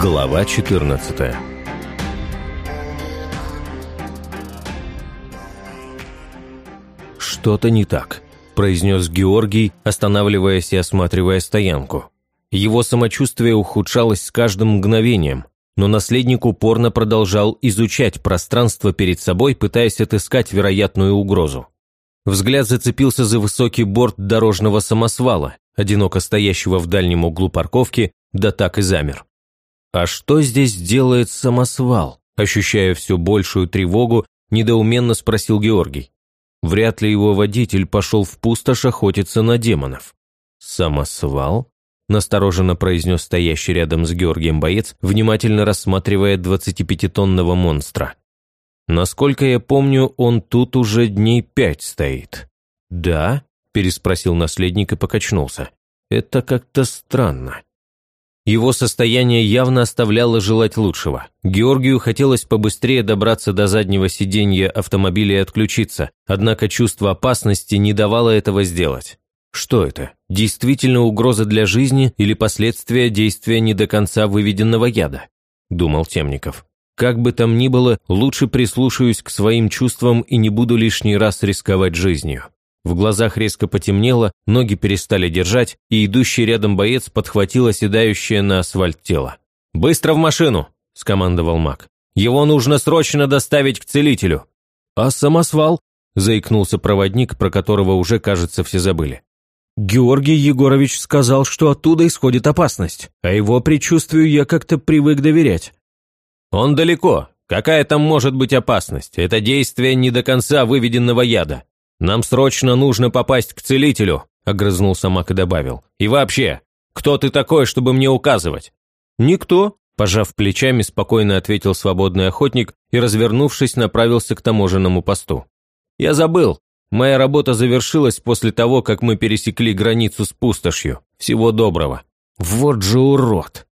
Глава 14 «Что-то не так», – произнес Георгий, останавливаясь и осматривая стоянку. Его самочувствие ухудшалось с каждым мгновением, но наследник упорно продолжал изучать пространство перед собой, пытаясь отыскать вероятную угрозу. Взгляд зацепился за высокий борт дорожного самосвала, одиноко стоящего в дальнем углу парковки, да так и замер. «А что здесь делает самосвал?» Ощущая все большую тревогу, недоуменно спросил Георгий. Вряд ли его водитель пошел в пустошь охотиться на демонов. «Самосвал?» – настороженно произнес стоящий рядом с Георгием боец, внимательно рассматривая 25-тонного монстра. «Насколько я помню, он тут уже дней пять стоит». «Да?» – переспросил наследник и покачнулся. «Это как-то странно». Его состояние явно оставляло желать лучшего. Георгию хотелось побыстрее добраться до заднего сиденья автомобиля и отключиться, однако чувство опасности не давало этого сделать. Что это? Действительно угроза для жизни или последствия действия не до конца выведенного яда? Думал Темников. Как бы там ни было, лучше прислушаюсь к своим чувствам и не буду лишний раз рисковать жизнью. В глазах резко потемнело, ноги перестали держать, и идущий рядом боец подхватил оседающее на асфальт тело. «Быстро в машину!» – скомандовал маг. «Его нужно срочно доставить к целителю!» «А самосвал?» – заикнулся проводник, про которого уже, кажется, все забыли. «Георгий Егорович сказал, что оттуда исходит опасность, а его предчувствию я как-то привык доверять». «Он далеко. Какая там может быть опасность? Это действие не до конца выведенного яда. «Нам срочно нужно попасть к целителю», – огрызнулся Мак и добавил. «И вообще, кто ты такой, чтобы мне указывать?» «Никто», – пожав плечами, спокойно ответил свободный охотник и, развернувшись, направился к таможенному посту. «Я забыл. Моя работа завершилась после того, как мы пересекли границу с пустошью. Всего доброго». «Вот же урод!»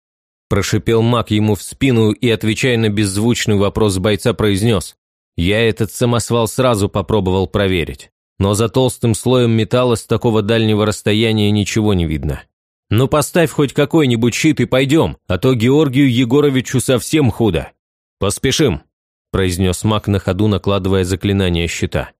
Прошипел маг ему в спину и, отвечая на беззвучный вопрос бойца, произнес. «Я этот самосвал сразу попробовал проверить но за толстым слоем металла с такого дальнего расстояния ничего не видно. «Ну поставь хоть какой-нибудь щит и пойдем, а то Георгию Егоровичу совсем худо». «Поспешим», – произнес маг на ходу, накладывая заклинание щита.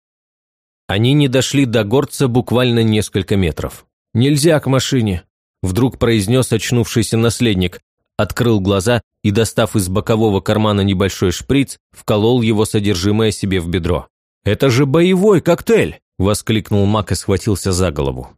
Они не дошли до горца буквально несколько метров. «Нельзя к машине», – вдруг произнес очнувшийся наследник, открыл глаза и, достав из бокового кармана небольшой шприц, вколол его содержимое себе в бедро. «Это же боевой коктейль!» – воскликнул Мак и схватился за голову.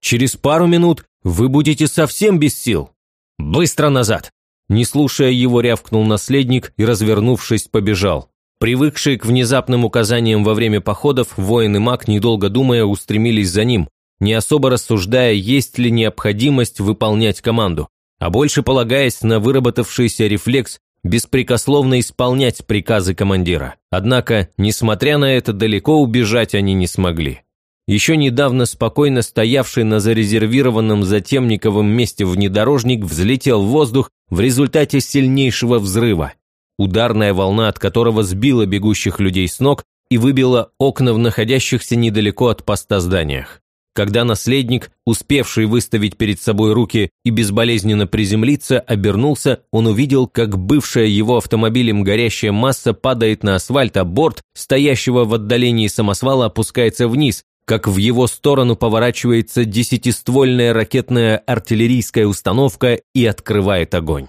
«Через пару минут вы будете совсем без сил! Быстро назад!» Не слушая его, рявкнул наследник и, развернувшись, побежал. Привыкшие к внезапным указаниям во время походов, воин и маг, недолго думая, устремились за ним, не особо рассуждая, есть ли необходимость выполнять команду, а больше полагаясь на выработавшийся рефлекс беспрекословно исполнять приказы командира. Однако, несмотря на это, далеко убежать они не смогли. Еще недавно спокойно стоявший на зарезервированном затемниковом месте внедорожник взлетел в воздух в результате сильнейшего взрыва, ударная волна от которого сбила бегущих людей с ног и выбила окна в находящихся недалеко от поста зданиях. Когда наследник, успевший выставить перед собой руки и безболезненно приземлиться, обернулся, он увидел, как бывшая его автомобилем горящая масса падает на асфальт, а борт, стоящего в отдалении самосвала, опускается вниз, как в его сторону поворачивается десятиствольная ракетная артиллерийская установка и открывает огонь.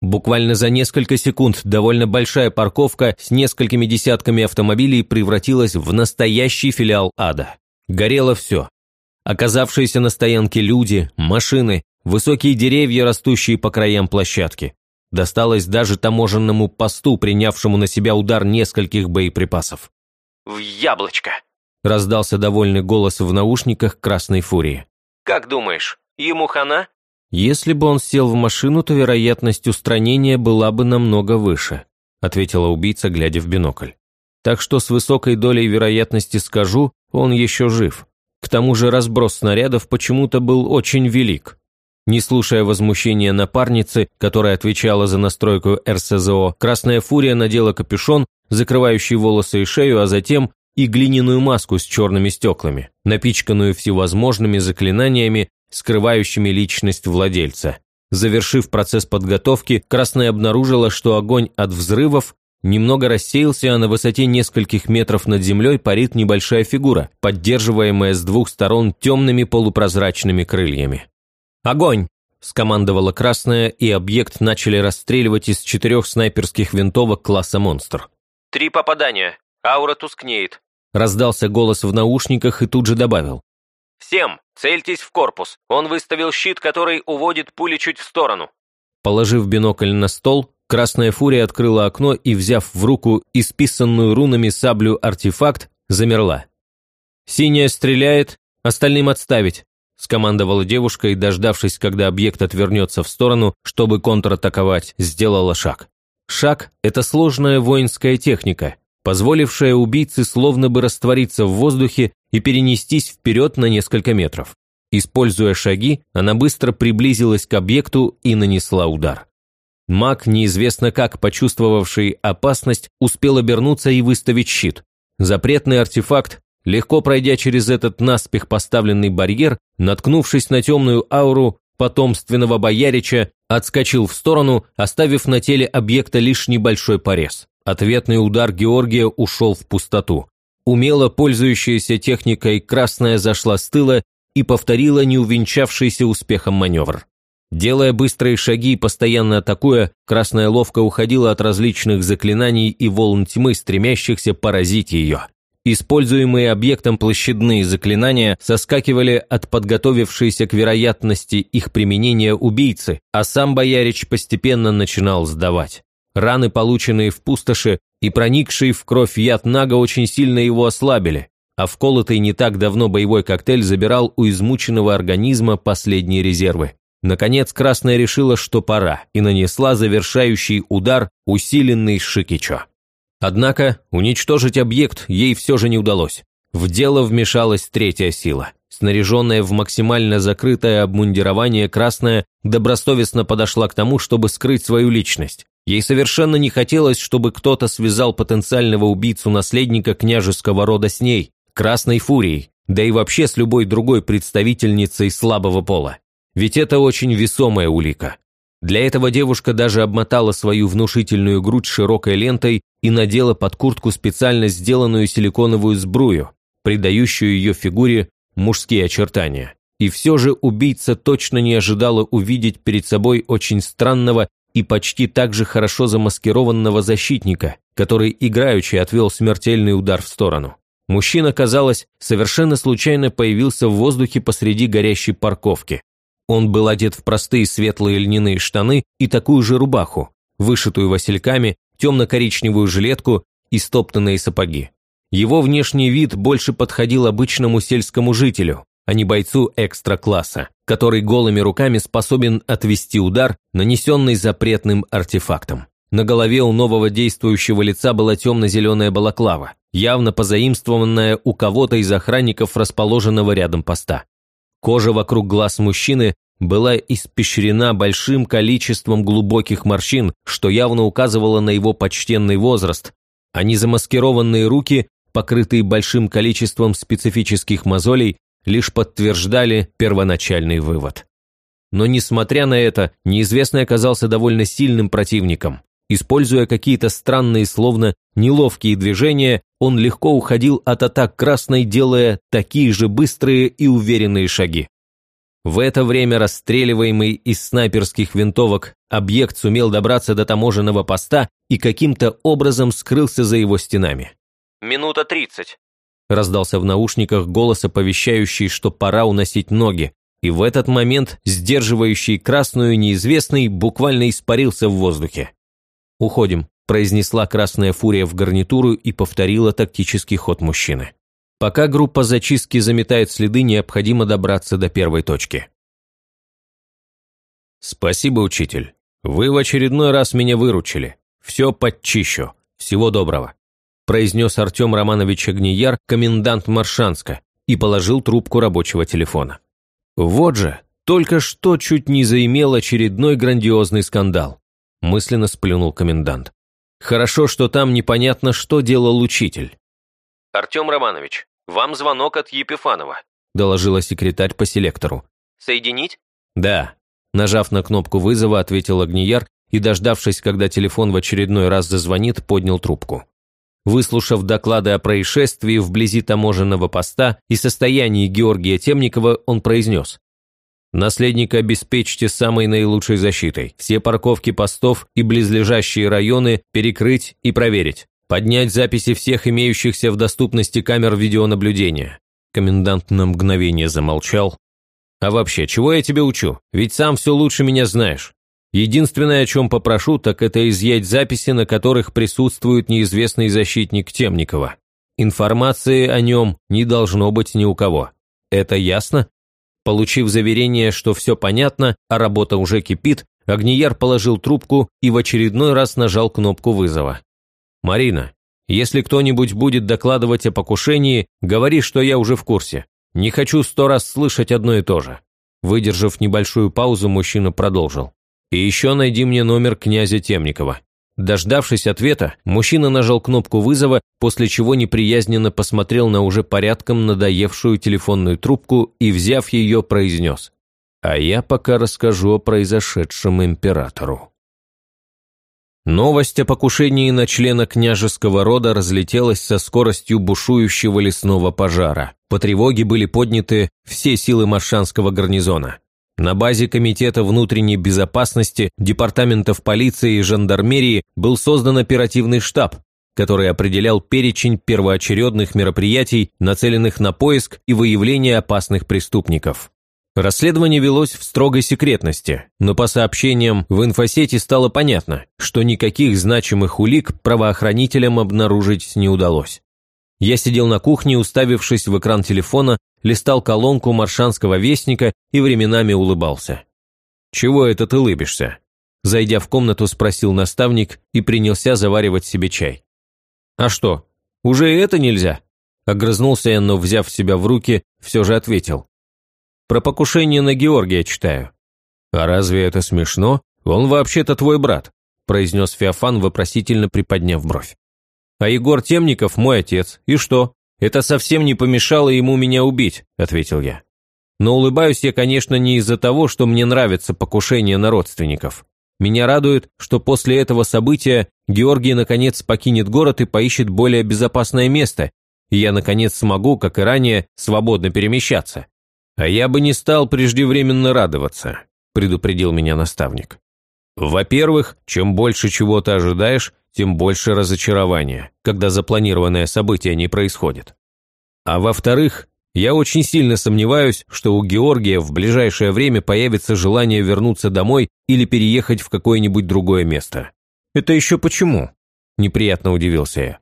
Буквально за несколько секунд довольно большая парковка с несколькими десятками автомобилей превратилась в настоящий филиал ада. Горело все. Оказавшиеся на стоянке люди, машины, высокие деревья, растущие по краям площадки. Досталось даже таможенному посту, принявшему на себя удар нескольких боеприпасов. «В яблочко!» – раздался довольный голос в наушниках Красной Фурии. «Как думаешь, ему хана?» «Если бы он сел в машину, то вероятность устранения была бы намного выше», – ответила убийца, глядя в бинокль. «Так что с высокой долей вероятности скажу, он еще жив. К тому же разброс снарядов почему-то был очень велик. Не слушая возмущения напарницы, которая отвечала за настройку РСЗО, Красная Фурия надела капюшон, закрывающий волосы и шею, а затем и глиняную маску с черными стеклами, напичканную всевозможными заклинаниями, скрывающими личность владельца. Завершив процесс подготовки, Красная обнаружила, что огонь от взрывов немного рассеялся, а на высоте нескольких метров над землей парит небольшая фигура, поддерживаемая с двух сторон темными полупрозрачными крыльями. «Огонь!» – скомандовала Красная, и объект начали расстреливать из четырех снайперских винтовок класса «Монстр». «Три попадания. Аура тускнеет». Раздался голос в наушниках и тут же добавил. «Всем, цельтесь в корпус. Он выставил щит, который уводит пули чуть в сторону». Положив бинокль на стол, Красная Фурия открыла окно и, взяв в руку исписанную рунами саблю артефакт, замерла. «Синяя стреляет, остальным отставить», – скомандовала девушка и, дождавшись, когда объект отвернется в сторону, чтобы контратаковать, сделала шаг. Шаг – это сложная воинская техника, позволившая убийце словно бы раствориться в воздухе и перенестись вперед на несколько метров. Используя шаги, она быстро приблизилась к объекту и нанесла удар. Маг, неизвестно как почувствовавший опасность, успел обернуться и выставить щит. Запретный артефакт, легко пройдя через этот наспех поставленный барьер, наткнувшись на темную ауру потомственного боярича, отскочил в сторону, оставив на теле объекта лишь небольшой порез. Ответный удар Георгия ушел в пустоту. Умело пользующаяся техникой красная зашла с тыла и повторила неувенчавшийся успехом маневр. Делая быстрые шаги и постоянно атакуя, красная ловко уходила от различных заклинаний и волн тьмы, стремящихся поразить ее. Используемые объектом площадные заклинания соскакивали от подготовившейся к вероятности их применения убийцы, а сам боярич постепенно начинал сдавать. Раны, полученные в пустоши и проникшие в кровь яд Нага, очень сильно его ослабили, а вколотый не так давно боевой коктейль забирал у измученного организма последние резервы. Наконец Красная решила, что пора, и нанесла завершающий удар, усиленный Шикичо. Однако уничтожить объект ей все же не удалось. В дело вмешалась третья сила. Снаряженная в максимально закрытое обмундирование Красная добросовестно подошла к тому, чтобы скрыть свою личность. Ей совершенно не хотелось, чтобы кто-то связал потенциального убийцу-наследника княжеского рода с ней, Красной Фурией, да и вообще с любой другой представительницей слабого пола. Ведь это очень весомая улика. Для этого девушка даже обмотала свою внушительную грудь широкой лентой и надела под куртку специально сделанную силиконовую сбрую, придающую ее фигуре мужские очертания. И все же убийца точно не ожидала увидеть перед собой очень странного и почти так же хорошо замаскированного защитника, который играючи отвел смертельный удар в сторону. Мужчина, казалось, совершенно случайно появился в воздухе посреди горящей парковки. Он был одет в простые светлые льняные штаны и такую же рубаху, вышитую васильками, темно-коричневую жилетку и стоптанные сапоги. Его внешний вид больше подходил обычному сельскому жителю, а не бойцу экстра-класса, который голыми руками способен отвести удар, нанесенный запретным артефактом. На голове у нового действующего лица была темно-зеленая балаклава, явно позаимствованная у кого-то из охранников расположенного рядом поста. Кожа вокруг глаз мужчины была испещрена большим количеством глубоких морщин, что явно указывало на его почтенный возраст, а незамаскированные руки, покрытые большим количеством специфических мозолей, лишь подтверждали первоначальный вывод. Но несмотря на это, неизвестный оказался довольно сильным противником. Используя какие-то странные, словно неловкие движения, он легко уходил от атак красной, делая такие же быстрые и уверенные шаги. В это время расстреливаемый из снайперских винтовок объект сумел добраться до таможенного поста и каким-то образом скрылся за его стенами. «Минута тридцать», Раздался в наушниках голос, оповещающий, что пора уносить ноги, и в этот момент сдерживающий красную неизвестный буквально испарился в воздухе. «Уходим», – произнесла красная фурия в гарнитуру и повторила тактический ход мужчины. Пока группа зачистки заметает следы, необходимо добраться до первой точки. «Спасибо, учитель. Вы в очередной раз меня выручили. Все подчищу. Всего доброго» произнес Артем Романович Огнияр, комендант Маршанска, и положил трубку рабочего телефона. Вот же, только что чуть не заимел очередной грандиозный скандал. Мысленно сплюнул комендант. Хорошо, что там непонятно, что делал учитель. «Артем Романович, вам звонок от Епифанова», доложила секретарь по селектору. «Соединить?» «Да». Нажав на кнопку вызова, ответил Огнияр и, дождавшись, когда телефон в очередной раз зазвонит, поднял трубку. Выслушав доклады о происшествии вблизи таможенного поста и состоянии Георгия Темникова, он произнес. «Наследника обеспечьте самой наилучшей защитой. Все парковки постов и близлежащие районы перекрыть и проверить. Поднять записи всех имеющихся в доступности камер видеонаблюдения». Комендант на мгновение замолчал. «А вообще, чего я тебе учу? Ведь сам все лучше меня знаешь. Единственное, о чем попрошу, так это изъять записи, на которых присутствует неизвестный защитник Темникова. Информации о нем не должно быть ни у кого. Это ясно? Получив заверение, что все понятно, а работа уже кипит, Огнияр положил трубку и в очередной раз нажал кнопку вызова. «Марина, если кто-нибудь будет докладывать о покушении, говори, что я уже в курсе. Не хочу сто раз слышать одно и то же». Выдержав небольшую паузу, мужчина продолжил. И еще найди мне номер князя Темникова». Дождавшись ответа, мужчина нажал кнопку вызова, после чего неприязненно посмотрел на уже порядком надоевшую телефонную трубку и, взяв ее, произнес. «А я пока расскажу о произошедшем императору». Новость о покушении на члена княжеского рода разлетелась со скоростью бушующего лесного пожара. По тревоге были подняты все силы маршанского гарнизона. На базе Комитета внутренней безопасности, департаментов полиции и жандармерии был создан оперативный штаб, который определял перечень первоочередных мероприятий, нацеленных на поиск и выявление опасных преступников. Расследование велось в строгой секретности, но по сообщениям в инфосети стало понятно, что никаких значимых улик правоохранителям обнаружить не удалось. Я сидел на кухне, уставившись в экран телефона, листал колонку маршанского вестника и временами улыбался. «Чего это ты улыбишься?» Зайдя в комнату, спросил наставник и принялся заваривать себе чай. «А что, уже и это нельзя?» Огрызнулся я, но, взяв себя в руки, все же ответил. «Про покушение на Георгия читаю». «А разве это смешно? Он вообще-то твой брат», произнес Феофан, вопросительно приподняв бровь. А Егор Темников мой отец. И что? Это совсем не помешало ему меня убить», – ответил я. «Но улыбаюсь я, конечно, не из-за того, что мне нравится покушение на родственников. Меня радует, что после этого события Георгий наконец покинет город и поищет более безопасное место, и я наконец смогу, как и ранее, свободно перемещаться. А я бы не стал преждевременно радоваться», – предупредил меня наставник. «Во-первых, чем больше чего ты ожидаешь, тем больше разочарования, когда запланированное событие не происходит. А во-вторых, я очень сильно сомневаюсь, что у Георгия в ближайшее время появится желание вернуться домой или переехать в какое-нибудь другое место. Это еще почему? Неприятно удивился я.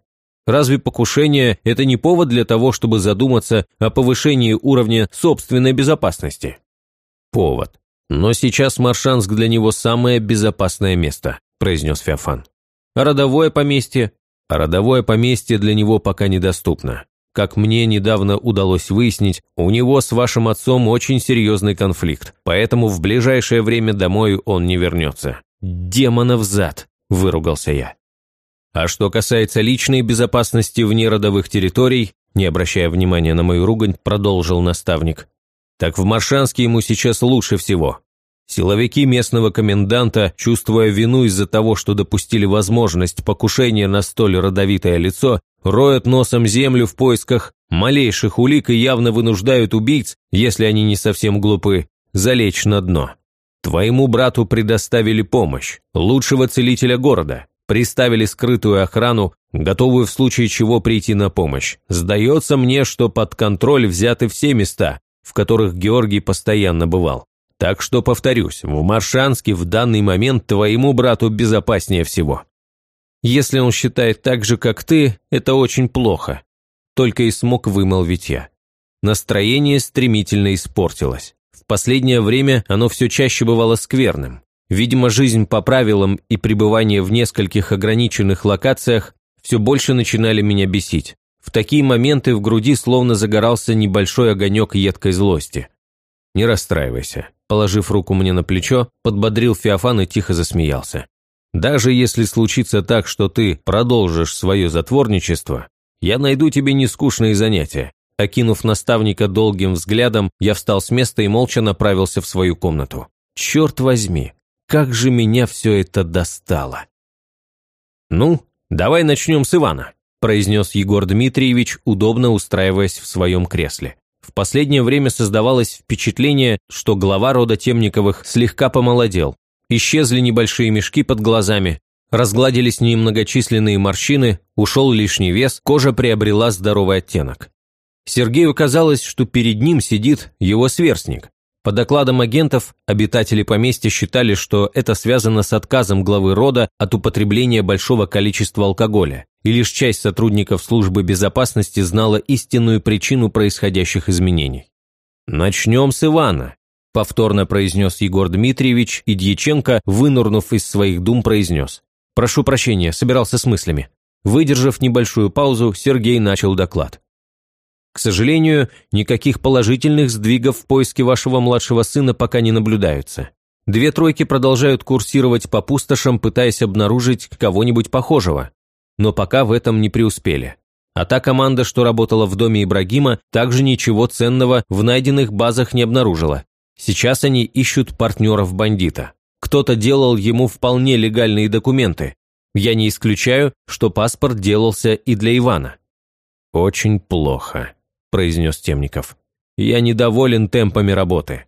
Разве покушение – это не повод для того, чтобы задуматься о повышении уровня собственной безопасности? Повод. Но сейчас Маршанск для него самое безопасное место, произнес Феофан. Родовое поместье? А родовое поместье для него пока недоступно. Как мне недавно удалось выяснить, у него с вашим отцом очень серьезный конфликт, поэтому в ближайшее время домой он не вернется. «Демонов зад!» – выругался я. А что касается личной безопасности вне родовых территорий, не обращая внимания на мою ругань, продолжил наставник, так в Маршанске ему сейчас лучше всего. Силовики местного коменданта, чувствуя вину из-за того, что допустили возможность покушения на столь родовитое лицо, роют носом землю в поисках малейших улик и явно вынуждают убийц, если они не совсем глупы, залечь на дно. Твоему брату предоставили помощь, лучшего целителя города, приставили скрытую охрану, готовую в случае чего прийти на помощь. Сдается мне, что под контроль взяты все места, в которых Георгий постоянно бывал. Так что, повторюсь, в Маршанске в данный момент твоему брату безопаснее всего. Если он считает так же, как ты, это очень плохо. Только и смог вымолвить я. Настроение стремительно испортилось. В последнее время оно все чаще бывало скверным. Видимо, жизнь по правилам и пребывание в нескольких ограниченных локациях все больше начинали меня бесить. В такие моменты в груди словно загорался небольшой огонек едкой злости. Не расстраивайся. Положив руку мне на плечо, подбодрил Феофан и тихо засмеялся. «Даже если случится так, что ты продолжишь свое затворничество, я найду тебе нескучные занятия». Окинув наставника долгим взглядом, я встал с места и молча направился в свою комнату. Черт возьми, как же меня все это достало. «Ну, давай начнем с Ивана», – произнес Егор Дмитриевич, удобно устраиваясь в своем кресле. В последнее время создавалось впечатление, что глава рода Темниковых слегка помолодел. Исчезли небольшие мешки под глазами, разгладились немногочисленные морщины, ушел лишний вес, кожа приобрела здоровый оттенок. Сергею казалось, что перед ним сидит его сверстник. По докладам агентов, обитатели поместья считали, что это связано с отказом главы рода от употребления большого количества алкоголя, и лишь часть сотрудников службы безопасности знала истинную причину происходящих изменений. «Начнем с Ивана», – повторно произнес Егор Дмитриевич, и Дьяченко, вынурнув из своих дум, произнес. «Прошу прощения, собирался с мыслями». Выдержав небольшую паузу, Сергей начал доклад. К сожалению, никаких положительных сдвигов в поиске вашего младшего сына пока не наблюдаются. Две тройки продолжают курсировать по пустошам, пытаясь обнаружить кого-нибудь похожего. Но пока в этом не преуспели. А та команда, что работала в доме Ибрагима, также ничего ценного в найденных базах не обнаружила. Сейчас они ищут партнеров бандита. Кто-то делал ему вполне легальные документы. Я не исключаю, что паспорт делался и для Ивана. Очень плохо. – произнес Темников. «Я недоволен темпами работы.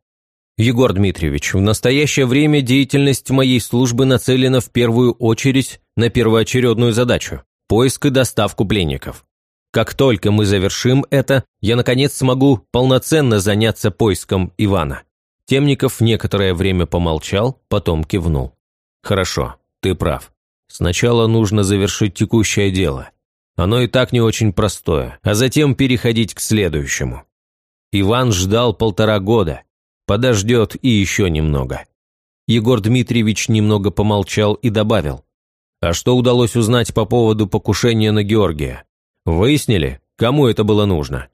Егор Дмитриевич, в настоящее время деятельность моей службы нацелена в первую очередь на первоочередную задачу – поиск и доставку пленников. Как только мы завершим это, я, наконец, смогу полноценно заняться поиском Ивана». Темников некоторое время помолчал, потом кивнул. «Хорошо, ты прав. Сначала нужно завершить текущее дело. Оно и так не очень простое, а затем переходить к следующему. Иван ждал полтора года, подождет и еще немного. Егор Дмитриевич немного помолчал и добавил. А что удалось узнать по поводу покушения на Георгия? Выяснили, кому это было нужно?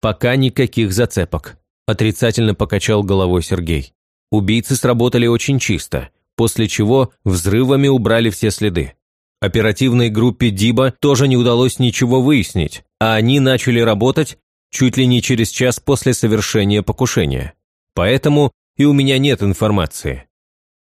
Пока никаких зацепок, отрицательно покачал головой Сергей. Убийцы сработали очень чисто, после чего взрывами убрали все следы. Оперативной группе Диба тоже не удалось ничего выяснить, а они начали работать чуть ли не через час после совершения покушения. Поэтому и у меня нет информации.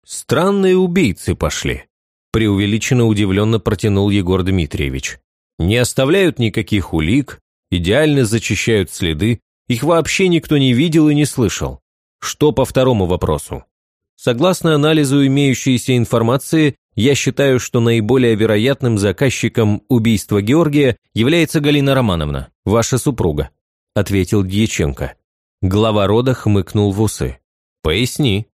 Странные убийцы пошли. Преувеличенно удивленно протянул Егор Дмитриевич. Не оставляют никаких улик, идеально зачищают следы, их вообще никто не видел и не слышал. Что по второму вопросу? Согласно анализу имеющейся информации, я считаю, что наиболее вероятным заказчиком убийства Георгия является Галина Романовна, ваша супруга», – ответил Дьяченко. Глава рода хмыкнул в усы. «Поясни».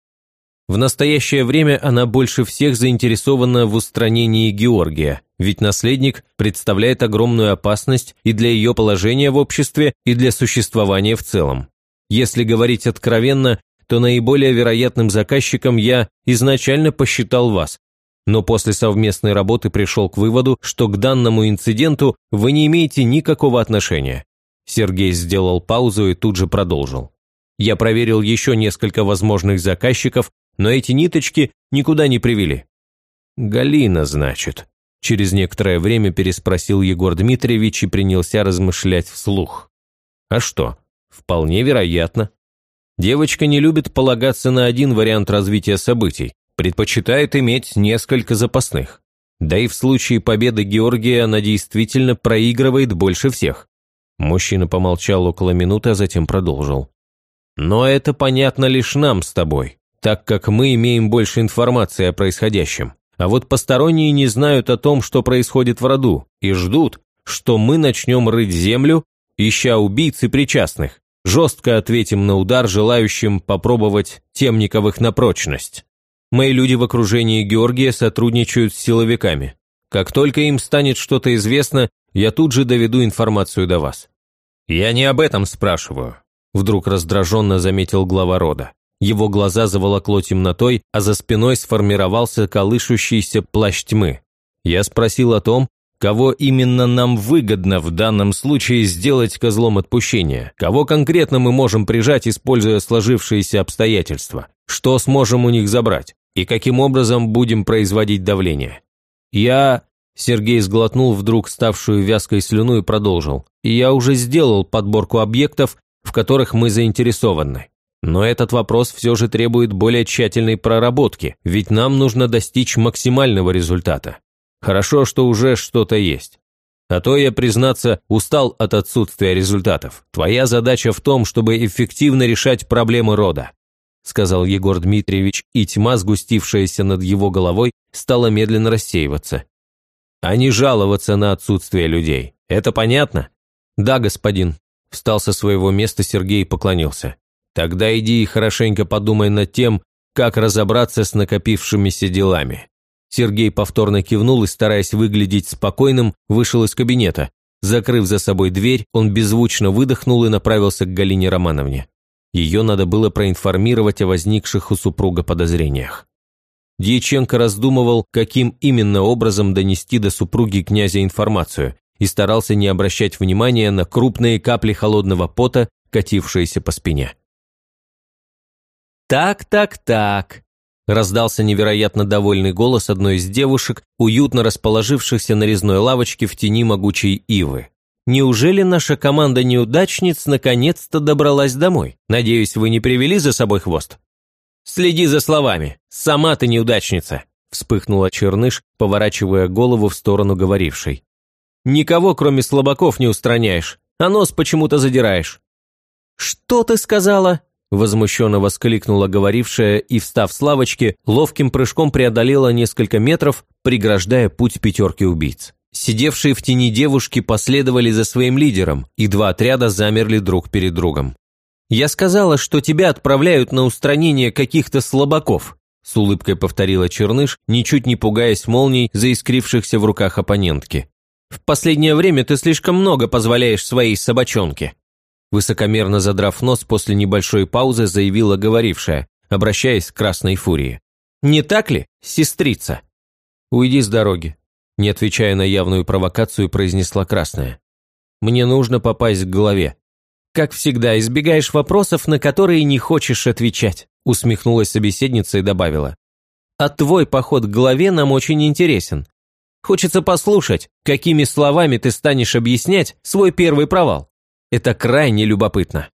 В настоящее время она больше всех заинтересована в устранении Георгия, ведь наследник представляет огромную опасность и для ее положения в обществе, и для существования в целом. Если говорить откровенно, то наиболее вероятным заказчиком я изначально посчитал вас, но после совместной работы пришел к выводу, что к данному инциденту вы не имеете никакого отношения. Сергей сделал паузу и тут же продолжил. Я проверил еще несколько возможных заказчиков, но эти ниточки никуда не привели. «Галина, значит», – через некоторое время переспросил Егор Дмитриевич и принялся размышлять вслух. «А что? Вполне вероятно. Девочка не любит полагаться на один вариант развития событий, предпочитает иметь несколько запасных. Да и в случае победы Георгия она действительно проигрывает больше всех. Мужчина помолчал около минуты, а затем продолжил. Но это понятно лишь нам с тобой, так как мы имеем больше информации о происходящем. А вот посторонние не знают о том, что происходит в роду, и ждут, что мы начнем рыть землю, ища убийц и причастных. Жестко ответим на удар желающим попробовать темниковых на прочность. Мои люди в окружении Георгия сотрудничают с силовиками. Как только им станет что-то известно, я тут же доведу информацию до вас». «Я не об этом спрашиваю», – вдруг раздраженно заметил глава рода. Его глаза заволокло темнотой, а за спиной сформировался колышущийся плащ тьмы. Я спросил о том, кого именно нам выгодно в данном случае сделать козлом отпущения, кого конкретно мы можем прижать, используя сложившиеся обстоятельства, что сможем у них забрать и каким образом будем производить давление. Я... Сергей сглотнул вдруг ставшую вязкой слюну и продолжил. «Я уже сделал подборку объектов, в которых мы заинтересованы. Но этот вопрос все же требует более тщательной проработки, ведь нам нужно достичь максимального результата. Хорошо, что уже что-то есть. А то я, признаться, устал от отсутствия результатов. Твоя задача в том, чтобы эффективно решать проблемы рода», сказал Егор Дмитриевич, и тьма, сгустившаяся над его головой, стала медленно рассеиваться. «А не жаловаться на отсутствие людей. Это понятно?» «Да, господин», встал со своего места Сергей и поклонился. Тогда иди и хорошенько подумай над тем, как разобраться с накопившимися делами». Сергей повторно кивнул и, стараясь выглядеть спокойным, вышел из кабинета. Закрыв за собой дверь, он беззвучно выдохнул и направился к Галине Романовне. Ее надо было проинформировать о возникших у супруга подозрениях. Дьяченко раздумывал, каким именно образом донести до супруги князя информацию, и старался не обращать внимания на крупные капли холодного пота, катившиеся по спине. «Так, так, так», – раздался невероятно довольный голос одной из девушек, уютно расположившихся на резной лавочке в тени могучей ивы. «Неужели наша команда неудачниц наконец-то добралась домой? Надеюсь, вы не привели за собой хвост?» «Следи за словами. Сама ты неудачница», – вспыхнула Черныш, поворачивая голову в сторону говорившей. «Никого, кроме слабаков, не устраняешь, а нос почему-то задираешь». «Что ты сказала?» Возмущенно воскликнула говорившая и, встав с лавочки, ловким прыжком преодолела несколько метров, преграждая путь пятерки убийц. Сидевшие в тени девушки последовали за своим лидером, и два отряда замерли друг перед другом. «Я сказала, что тебя отправляют на устранение каких-то слабаков», с улыбкой повторила Черныш, ничуть не пугаясь молний, заискрившихся в руках оппонентки. «В последнее время ты слишком много позволяешь своей собачонке». Высокомерно задрав нос после небольшой паузы, заявила говорившая, обращаясь к красной фурии. «Не так ли, сестрица?» «Уйди с дороги», – не отвечая на явную провокацию, произнесла красная. «Мне нужно попасть к голове». «Как всегда, избегаешь вопросов, на которые не хочешь отвечать», – усмехнулась собеседница и добавила. «А твой поход к голове нам очень интересен. Хочется послушать, какими словами ты станешь объяснять свой первый провал». Это крайне любопытно.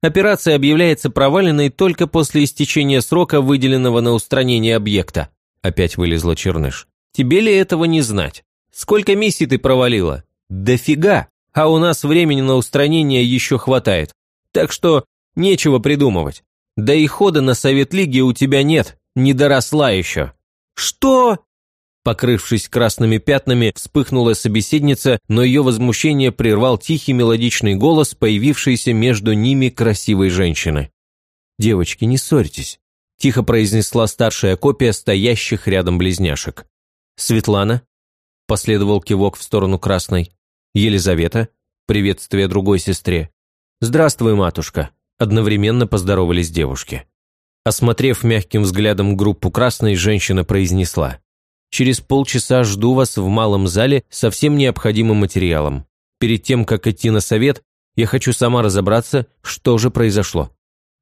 Операция объявляется проваленной только после истечения срока, выделенного на устранение объекта. Опять вылезла Черныш. Тебе ли этого не знать? Сколько миссий ты провалила? Дофига! А у нас времени на устранение еще хватает. Так что нечего придумывать. Да и хода на Совет Лиги у тебя нет, не доросла еще. Что? Покрывшись красными пятнами, вспыхнула собеседница, но ее возмущение прервал тихий мелодичный голос, появившийся между ними красивой женщины. «Девочки, не ссорьтесь», – тихо произнесла старшая копия стоящих рядом близняшек. «Светлана?» – последовал кивок в сторону красной. «Елизавета?» – приветствие другой сестре. «Здравствуй, матушка», – одновременно поздоровались девушки. Осмотрев мягким взглядом группу красной, женщина произнесла – Через полчаса жду вас в малом зале со всем необходимым материалом. Перед тем, как идти на совет, я хочу сама разобраться, что же произошло».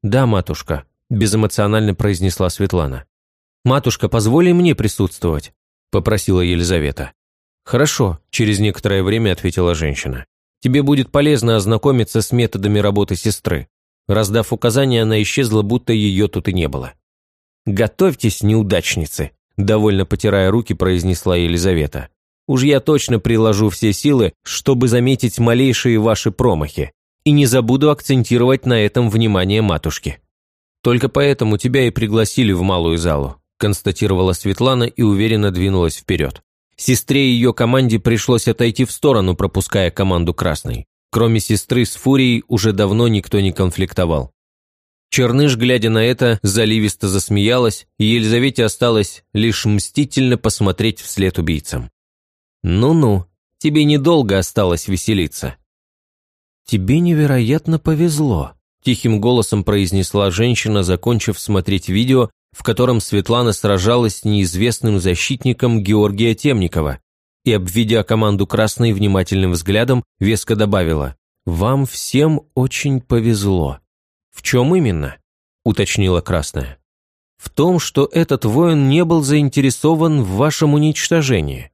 «Да, матушка», – безэмоционально произнесла Светлана. «Матушка, позволи мне присутствовать», – попросила Елизавета. «Хорошо», – через некоторое время ответила женщина. «Тебе будет полезно ознакомиться с методами работы сестры». Раздав указания, она исчезла, будто ее тут и не было. «Готовьтесь, неудачницы», довольно потирая руки, произнесла Елизавета. «Уж я точно приложу все силы, чтобы заметить малейшие ваши промахи, и не забуду акцентировать на этом внимание матушки. Только поэтому тебя и пригласили в малую залу», констатировала Светлана и уверенно двинулась вперед. Сестре и ее команде пришлось отойти в сторону, пропуская команду красной. Кроме сестры с Фурией уже давно никто не конфликтовал. Черныш, глядя на это, заливисто засмеялась, и Елизавете осталось лишь мстительно посмотреть вслед убийцам. «Ну-ну, тебе недолго осталось веселиться». «Тебе невероятно повезло», – тихим голосом произнесла женщина, закончив смотреть видео, в котором Светлана сражалась с неизвестным защитником Георгия Темникова, и, обведя команду красной внимательным взглядом, веско добавила «Вам всем очень повезло». «В чем именно?» – уточнила Красная. «В том, что этот воин не был заинтересован в вашем уничтожении.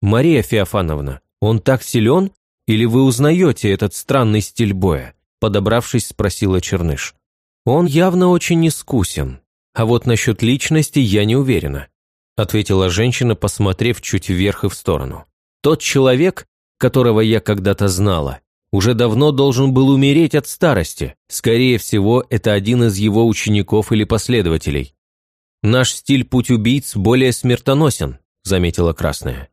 Мария Феофановна, он так силен, или вы узнаете этот странный стиль боя?» – подобравшись, спросила Черныш. «Он явно очень искусен, а вот насчет личности я не уверена», ответила женщина, посмотрев чуть вверх и в сторону. «Тот человек, которого я когда-то знала, уже давно должен был умереть от старости. Скорее всего, это один из его учеников или последователей. Наш стиль «Путь убийц» более смертоносен, заметила Красная.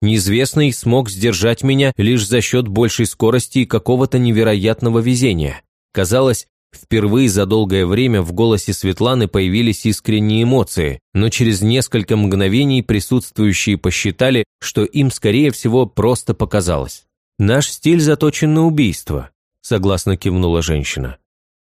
Неизвестный смог сдержать меня лишь за счет большей скорости и какого-то невероятного везения. Казалось, впервые за долгое время в голосе Светланы появились искренние эмоции, но через несколько мгновений присутствующие посчитали, что им, скорее всего, просто показалось. «Наш стиль заточен на убийство», – согласно кивнула женщина.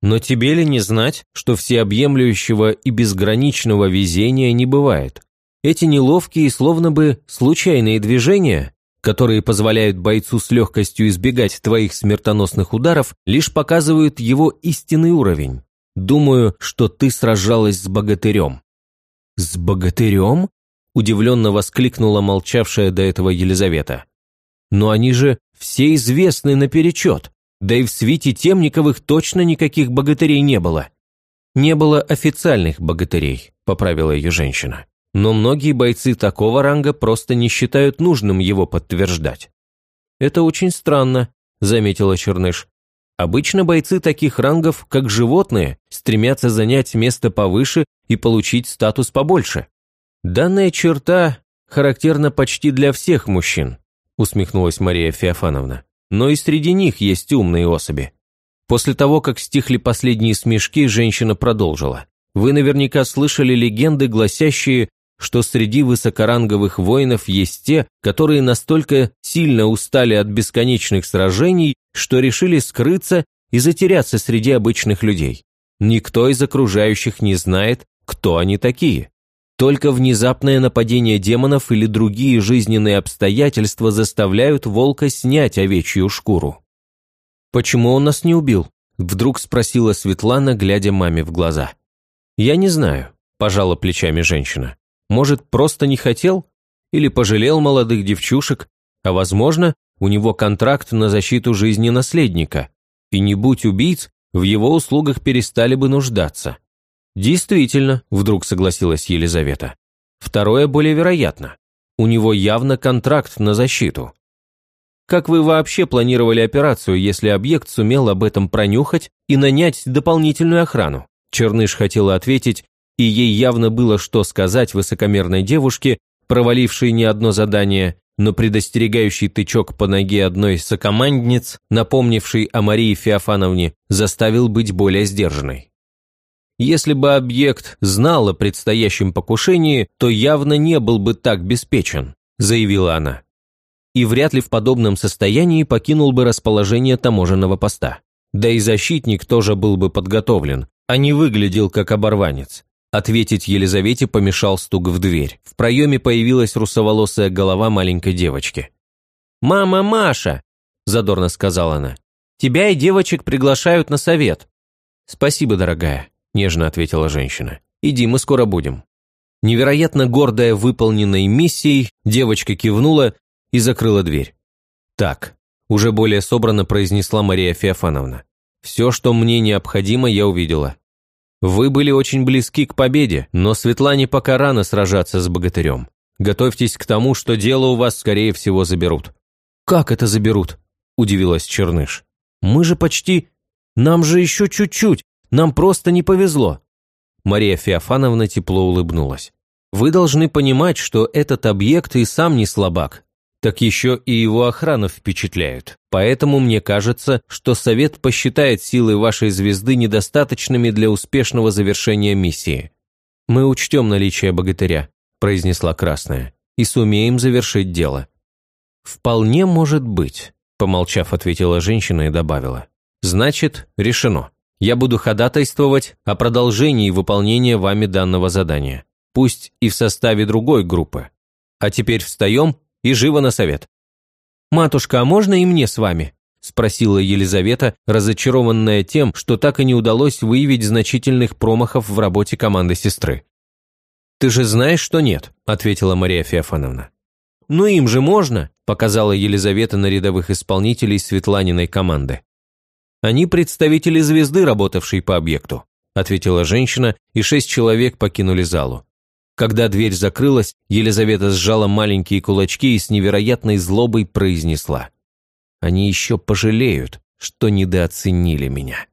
«Но тебе ли не знать, что всеобъемлющего и безграничного везения не бывает? Эти неловкие, словно бы случайные движения, которые позволяют бойцу с легкостью избегать твоих смертоносных ударов, лишь показывают его истинный уровень. Думаю, что ты сражалась с богатырем». «С богатырем?» – удивленно воскликнула молчавшая до этого Елизавета. «Но они же все известны наперечет. Да и в свите Темниковых точно никаких богатырей не было. Не было официальных богатырей, поправила ее женщина. Но многие бойцы такого ранга просто не считают нужным его подтверждать. Это очень странно, заметила Черныш. Обычно бойцы таких рангов, как животные, стремятся занять место повыше и получить статус побольше. Данная черта характерна почти для всех мужчин усмехнулась Мария Феофановна. «Но и среди них есть умные особи». После того, как стихли последние смешки, женщина продолжила. «Вы наверняка слышали легенды, гласящие, что среди высокоранговых воинов есть те, которые настолько сильно устали от бесконечных сражений, что решили скрыться и затеряться среди обычных людей. Никто из окружающих не знает, кто они такие. Только внезапное нападение демонов или другие жизненные обстоятельства заставляют волка снять овечью шкуру. «Почему он нас не убил?» – вдруг спросила Светлана, глядя маме в глаза. «Я не знаю», – пожала плечами женщина. «Может, просто не хотел? Или пожалел молодых девчушек? А возможно, у него контракт на защиту жизни наследника. И не будь убийц, в его услугах перестали бы нуждаться. «Действительно», – вдруг согласилась Елизавета. «Второе более вероятно. У него явно контракт на защиту. Как вы вообще планировали операцию, если объект сумел об этом пронюхать и нанять дополнительную охрану?» Черныш хотела ответить, и ей явно было что сказать высокомерной девушке, провалившей не одно задание, но предостерегающий тычок по ноге одной из сокомандниц, напомнивший о Марии Феофановне, заставил быть более сдержанной. Если бы объект знал о предстоящем покушении, то явно не был бы так беспечен, заявила она. И вряд ли в подобном состоянии покинул бы расположение таможенного поста. Да и защитник тоже был бы подготовлен, а не выглядел как оборванец. Ответить Елизавете помешал стук в дверь. В проеме появилась русоволосая голова маленькой девочки. «Мама Маша!» – задорно сказала она. «Тебя и девочек приглашают на совет». «Спасибо, дорогая», нежно ответила женщина. «Иди, мы скоро будем». Невероятно гордая выполненной миссией, девочка кивнула и закрыла дверь. «Так», – уже более собрано произнесла Мария Феофановна. «Все, что мне необходимо, я увидела. Вы были очень близки к победе, но Светлане пока рано сражаться с богатырем. Готовьтесь к тому, что дело у вас, скорее всего, заберут». «Как это заберут?» – удивилась Черныш. «Мы же почти... Нам же еще чуть-чуть, нам просто не повезло». Мария Феофановна тепло улыбнулась. «Вы должны понимать, что этот объект и сам не слабак, так еще и его охрана впечатляют. Поэтому мне кажется, что Совет посчитает силы вашей звезды недостаточными для успешного завершения миссии. Мы учтем наличие богатыря», – произнесла Красная, – «и сумеем завершить дело». «Вполне может быть», – помолчав, ответила женщина и добавила. «Значит, решено». Я буду ходатайствовать о продолжении выполнения вами данного задания, пусть и в составе другой группы. А теперь встаем и живо на совет». «Матушка, а можно и мне с вами?» – спросила Елизавета, разочарованная тем, что так и не удалось выявить значительных промахов в работе команды сестры. «Ты же знаешь, что нет», – ответила Мария Феофановна. «Ну им же можно», – показала Елизавета на рядовых исполнителей Светланиной команды. Они представители звезды, работавшей по объекту. ответила женщина, и шесть человек покинули залу. Когда дверь закрылась, Елизавета сжала маленькие кулачки и с невероятной злобой произнесла. «Они еще пожалеют, что недооценили меня».